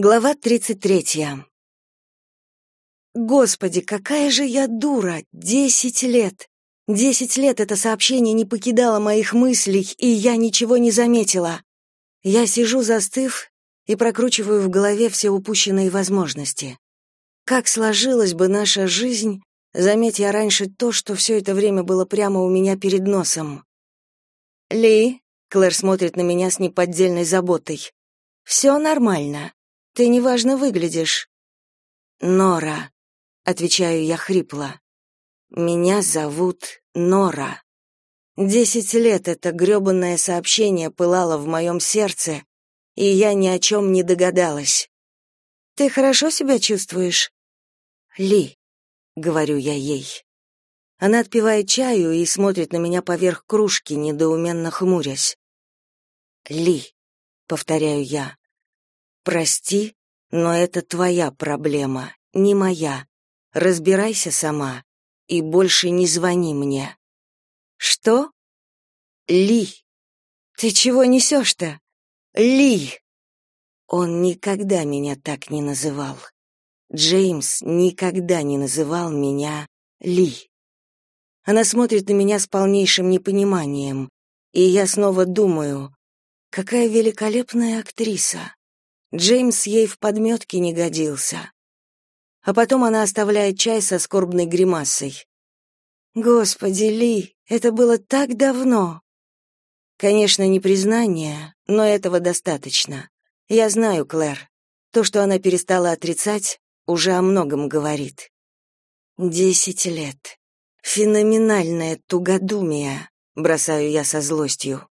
Глава 33. Господи, какая же я дура! Десять лет! Десять лет это сообщение не покидало моих мыслей, и я ничего не заметила. Я сижу застыв и прокручиваю в голове все упущенные возможности. Как сложилась бы наша жизнь, заметь я раньше то, что все это время было прямо у меня перед носом. «Ли», — Клэр смотрит на меня с неподдельной заботой, — «все нормально». Ты неважно выглядишь. Нора, отвечаю я хрипло. Меня зовут Нора. Десять лет это грёбаное сообщение пылало в моем сердце, и я ни о чем не догадалась. Ты хорошо себя чувствуешь? Ли, говорю я ей. Она отпивает чаю и смотрит на меня поверх кружки, недоуменно хмурясь. Ли, повторяю я. Прости, но это твоя проблема, не моя. Разбирайся сама и больше не звони мне. Что? Ли. Ты чего несешь-то? Ли. Он никогда меня так не называл. Джеймс никогда не называл меня Ли. Она смотрит на меня с полнейшим непониманием, и я снова думаю, какая великолепная актриса. Джеймс ей в подметке не годился. А потом она оставляет чай со скорбной гримасой. Господи, Ли, это было так давно. Конечно, не признание, но этого достаточно. Я знаю, Клэр. То, что она перестала отрицать, уже о многом говорит. Десять лет. Феноменальное тугодумие, бросаю я со злостью.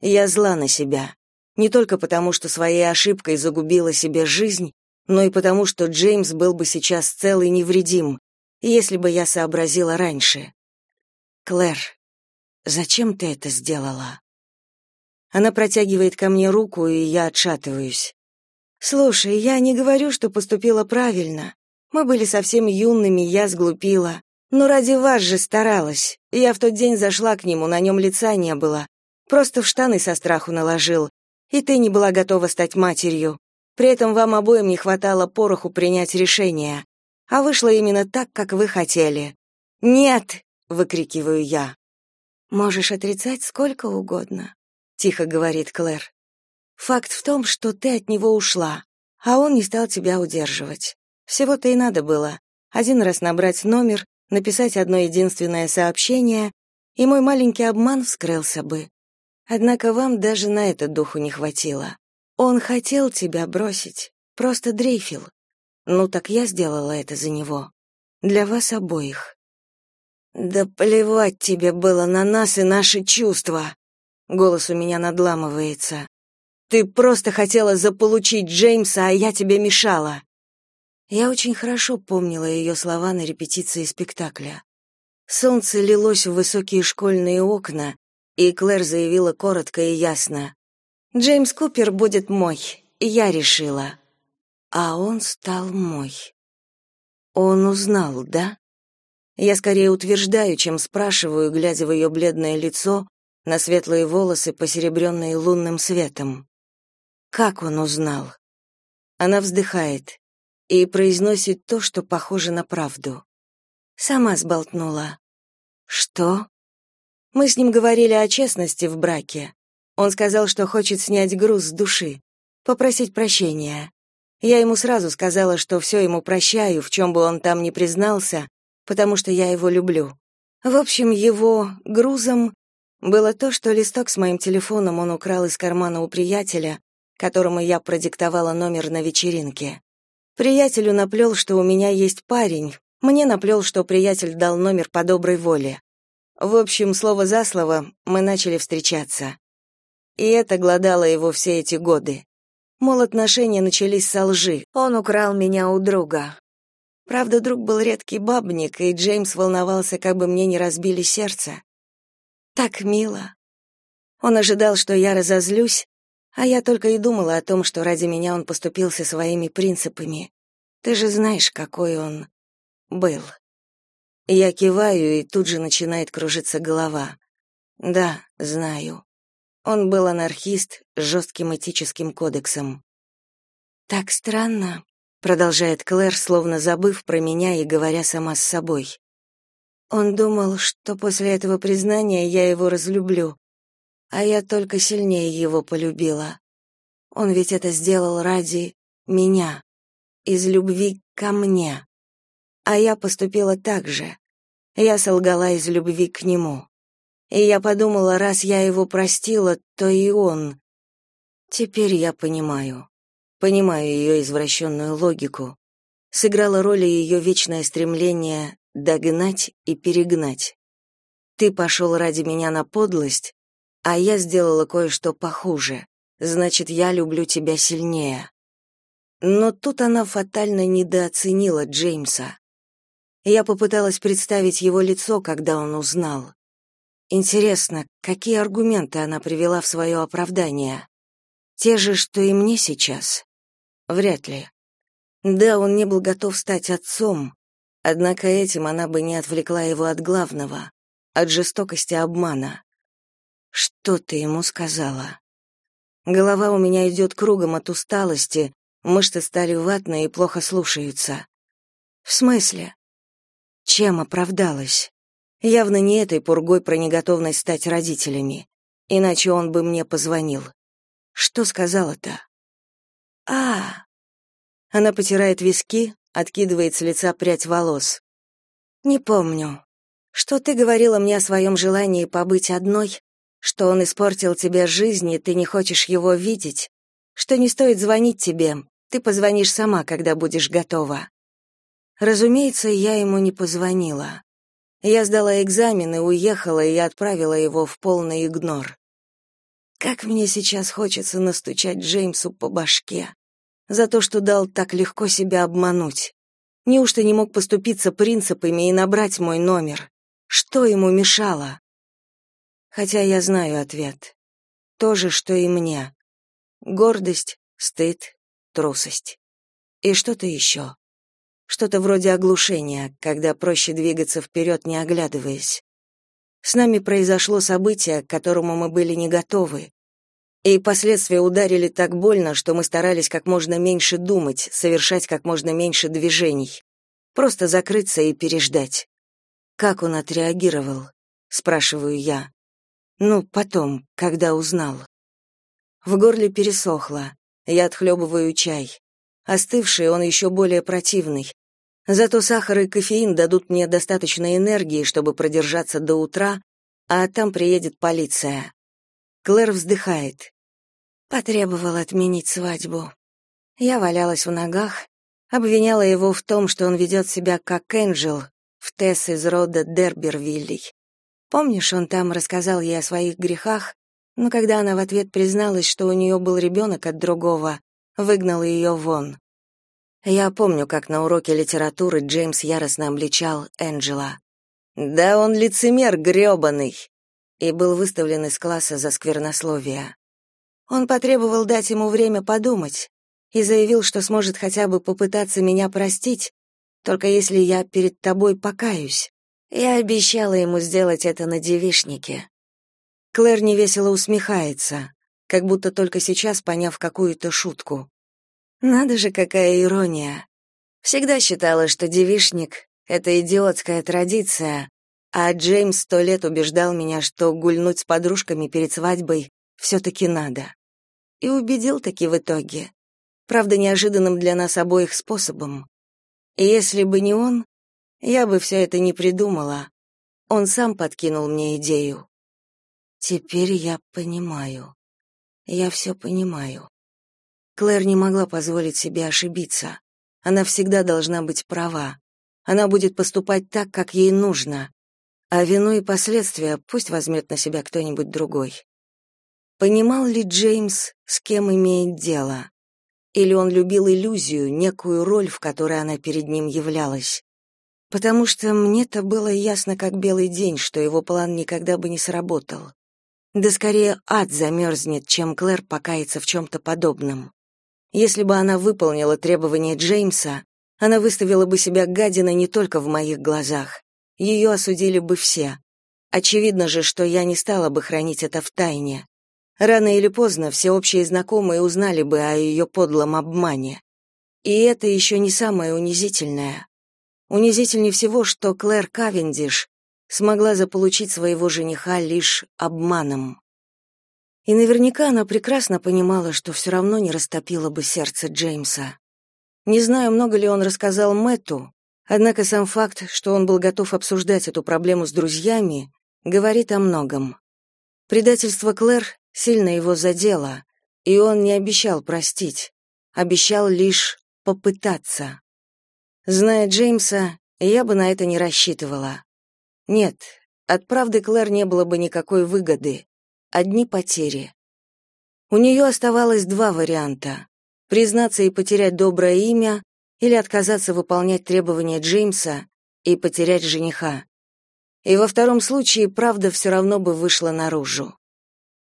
Я зла на себя. Не только потому, что своей ошибкой загубила себе жизнь, но и потому, что Джеймс был бы сейчас цел и невредим, если бы я сообразила раньше. Клэр, зачем ты это сделала? Она протягивает ко мне руку, и я отшатываюсь. Слушай, я не говорю, что поступила правильно. Мы были совсем юными, я сглупила. Но ради вас же старалась. Я в тот день зашла к нему, на нем лица не было. Просто в штаны со страху наложил и ты не была готова стать матерью. При этом вам обоим не хватало пороху принять решение. А вышло именно так, как вы хотели. «Нет!» — выкрикиваю я. «Можешь отрицать сколько угодно», — тихо говорит Клэр. «Факт в том, что ты от него ушла, а он не стал тебя удерживать. Всего-то и надо было. Один раз набрать номер, написать одно единственное сообщение, и мой маленький обман вскрылся бы. Однако вам даже на это духу не хватило. Он хотел тебя бросить, просто дрейфил. Ну так я сделала это за него. Для вас обоих. Да плевать тебе было на нас и наши чувства. Голос у меня надламывается. Ты просто хотела заполучить Джеймса, а я тебе мешала. Я очень хорошо помнила ее слова на репетиции спектакля. Солнце лилось в высокие школьные окна, и Клэр заявила коротко и ясно. «Джеймс Купер будет мой, я решила». А он стал мой. Он узнал, да? Я скорее утверждаю, чем спрашиваю, глядя в ее бледное лицо, на светлые волосы, посеребренные лунным светом. Как он узнал? Она вздыхает и произносит то, что похоже на правду. Сама сболтнула. Что? Мы с ним говорили о честности в браке. Он сказал, что хочет снять груз с души, попросить прощения. Я ему сразу сказала, что все ему прощаю, в чем бы он там ни признался, потому что я его люблю. В общем, его грузом было то, что листок с моим телефоном он украл из кармана у приятеля, которому я продиктовала номер на вечеринке. Приятелю наплел, что у меня есть парень, мне наплел, что приятель дал номер по доброй воле. В общем, слово за слово, мы начали встречаться. И это глодало его все эти годы. Мол, отношения начались со лжи. Он украл меня у друга. Правда, друг был редкий бабник, и Джеймс волновался, как бы мне не разбили сердце. Так мило. Он ожидал, что я разозлюсь, а я только и думала о том, что ради меня он поступился своими принципами. Ты же знаешь, какой он был. Я киваю, и тут же начинает кружиться голова. Да, знаю. Он был анархист с жестким этическим кодексом. Так странно, продолжает Клэр, словно забыв про меня и говоря сама с собой. Он думал, что после этого признания я его разлюблю, а я только сильнее его полюбила. Он ведь это сделал ради меня, из любви ко мне. А я поступила так же. Я солгала из любви к нему. И я подумала, раз я его простила, то и он. Теперь я понимаю. Понимаю ее извращенную логику. Сыграла роль ее вечное стремление догнать и перегнать. Ты пошел ради меня на подлость, а я сделала кое-что похуже. Значит, я люблю тебя сильнее. Но тут она фатально недооценила Джеймса. Я попыталась представить его лицо, когда он узнал. Интересно, какие аргументы она привела в свое оправдание? Те же, что и мне сейчас? Вряд ли. Да, он не был готов стать отцом, однако этим она бы не отвлекла его от главного, от жестокости обмана. Что ты ему сказала? Голова у меня идет кругом от усталости, Мышцы стали ватные и плохо слушаются. В смысле? Чем оправдалась? Явно не этой пургой про неготовность стать родителями. Иначе он бы мне позвонил. Что сказала-то? А. Она потирает виски, откидывает с лица прядь волос. Не помню. Что ты говорила мне о своем желании побыть одной? Что он испортил тебе жизнь, и ты не хочешь его видеть? Что не стоит звонить тебе, ты позвонишь сама, когда будешь готова. Разумеется, я ему не позвонила. Я сдала экзамены, уехала и отправила его в полный игнор. Как мне сейчас хочется настучать Джеймсу по башке за то, что дал так легко себя обмануть. Неужто не мог поступиться принципами и набрать мой номер? Что ему мешало? Хотя я знаю ответ. То же, что и мне. Гордость, стыд, трусость. И что-то еще. Что-то вроде оглушения, когда проще двигаться вперед, не оглядываясь. С нами произошло событие, к которому мы были не готовы. И последствия ударили так больно, что мы старались как можно меньше думать, совершать как можно меньше движений. Просто закрыться и переждать. Как он отреагировал? спрашиваю я. Ну, потом, когда узнал. В горле пересохло. Я отхлебываю чай. Остывший он еще более противный. Зато сахар и кофеин дадут мне достаточно энергии, чтобы продержаться до утра, а там приедет полиция. Клэр вздыхает. Потребовал отменить свадьбу. Я валялась в ногах, обвиняла его в том, что он ведет себя как Энджел, в Тесс из рода Дербервиллей. Помнишь, он там рассказал ей о своих грехах, но когда она в ответ призналась, что у нее был ребенок от другого, выгнал ее вон. Я помню, как на уроке литературы Джеймс яростно обличал Энджела. «Да он лицемер грёбаный!» и был выставлен из класса за сквернословие. Он потребовал дать ему время подумать и заявил, что сможет хотя бы попытаться меня простить, только если я перед тобой покаюсь. Я обещала ему сделать это на девишнике. Клэр невесело усмехается, как будто только сейчас поняв какую-то шутку. Надо же, какая ирония. Всегда считала, что девишник — это идиотская традиция, а Джеймс сто лет убеждал меня, что гульнуть с подружками перед свадьбой все-таки надо. И убедил таки в итоге. Правда, неожиданным для нас обоих способом. И если бы не он, я бы все это не придумала. Он сам подкинул мне идею. Теперь я понимаю. Я все понимаю. Клэр не могла позволить себе ошибиться. Она всегда должна быть права. Она будет поступать так, как ей нужно. А вину и последствия пусть возьмет на себя кто-нибудь другой. Понимал ли Джеймс, с кем имеет дело? Или он любил иллюзию, некую роль, в которой она перед ним являлась? Потому что мне-то было ясно как белый день, что его план никогда бы не сработал. Да скорее ад замерзнет, чем Клэр покается в чем-то подобном. Если бы она выполнила требования Джеймса, она выставила бы себя гадиной не только в моих глазах. Ее осудили бы все. Очевидно же, что я не стала бы хранить это в тайне. Рано или поздно все общие знакомые узнали бы о ее подлом обмане. И это еще не самое унизительное. Унизительнее всего, что Клэр Кавендиш смогла заполучить своего жениха лишь обманом. И наверняка она прекрасно понимала, что все равно не растопила бы сердце Джеймса. Не знаю, много ли он рассказал Мэтту, однако сам факт, что он был готов обсуждать эту проблему с друзьями, говорит о многом. Предательство Клэр сильно его задело, и он не обещал простить, обещал лишь попытаться. Зная Джеймса, я бы на это не рассчитывала. Нет, от правды Клэр не было бы никакой выгоды, одни потери. У нее оставалось два варианта: признаться и потерять доброе имя или отказаться выполнять требования Джеймса и потерять жениха. И во втором случае правда все равно бы вышла наружу.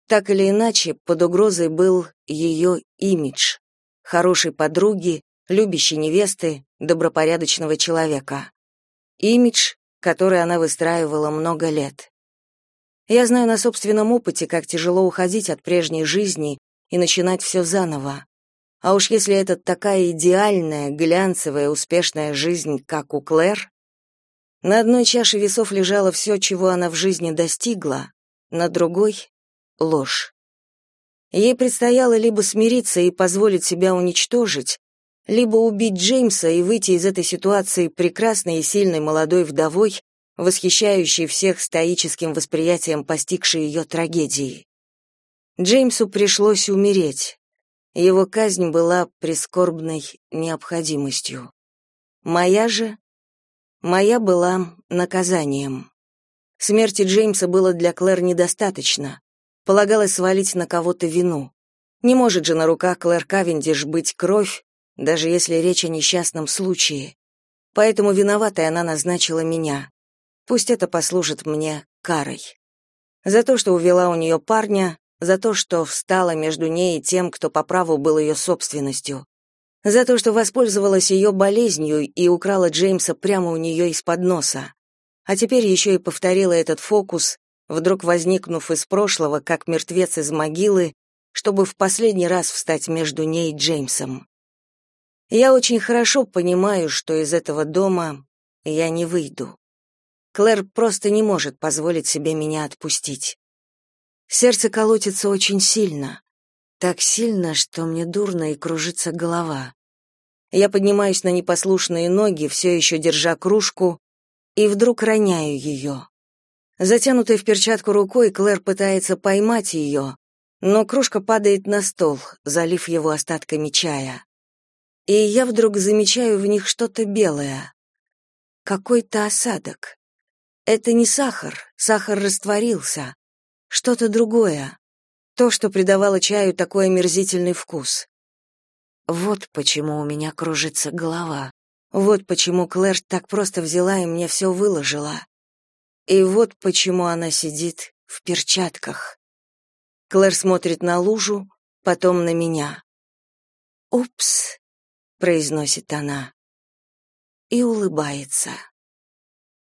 Так или иначе, под угрозой был ее имидж хорошей подруги, любящей невесты, добропорядочного человека. Имидж, который она выстраивала много лет. Я знаю на собственном опыте, как тяжело уходить от прежней жизни и начинать все заново. А уж если это такая идеальная, глянцевая, успешная жизнь, как у Клэр, на одной чаше весов лежало все, чего она в жизни достигла, на другой — ложь. Ей предстояло либо смириться и позволить себя уничтожить, либо убить Джеймса и выйти из этой ситуации прекрасной и сильной молодой вдовой, восхищающей всех стоическим восприятием постигшей ее трагедии. Джеймсу пришлось умереть. Его казнь была прискорбной необходимостью. Моя же? Моя была наказанием. Смерти Джеймса было для Клэр недостаточно. Полагалось свалить на кого-то вину. Не может же на руках Клэр Кавендиш быть кровь, даже если речь о несчастном случае. Поэтому виноватой она назначила меня. Пусть это послужит мне карой. За то, что увела у нее парня, за то, что встала между ней и тем, кто по праву был ее собственностью. За то, что воспользовалась ее болезнью и украла Джеймса прямо у нее из-под носа. А теперь еще и повторила этот фокус, вдруг возникнув из прошлого, как мертвец из могилы, чтобы в последний раз встать между ней и Джеймсом. Я очень хорошо понимаю, что из этого дома я не выйду. Клэр просто не может позволить себе меня отпустить. Сердце колотится очень сильно. Так сильно, что мне дурно и кружится голова. Я поднимаюсь на непослушные ноги, все еще держа кружку, и вдруг роняю ее. Затянутой в перчатку рукой Клэр пытается поймать ее, но кружка падает на стол, залив его остатками чая. И я вдруг замечаю в них что-то белое. Какой-то осадок. Это не сахар, сахар растворился. Что-то другое. То, что придавало чаю такой омерзительный вкус. Вот почему у меня кружится голова. Вот почему Клэр так просто взяла и мне все выложила. И вот почему она сидит в перчатках. Клэр смотрит на лужу, потом на меня. «Упс», — произносит она и улыбается.